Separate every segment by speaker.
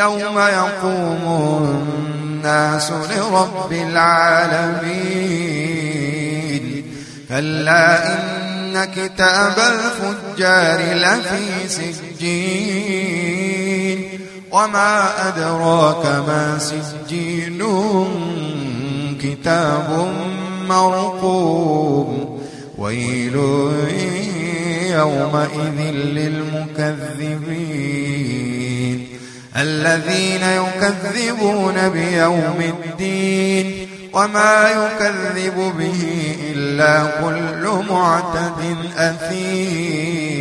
Speaker 1: يوم يقوم الناس لرب العالمين. كلا إن كتاب الفجار لفي سجين. وما أدراك ما سجين كتاب مرقوم. ويل يومئذ للمكذبين. الذين يكذبون بيوم الدين وما يكذب به إلا كل معتد أثيم.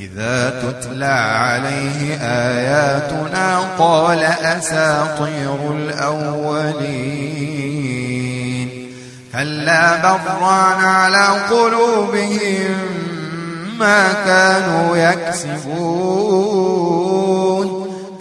Speaker 1: إذا تتلى عليه آياتنا قال أساطير الأولين. كلا بران على قلوبهم ما كانوا يكسبون.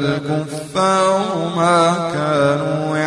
Speaker 1: الكفار ما كانوا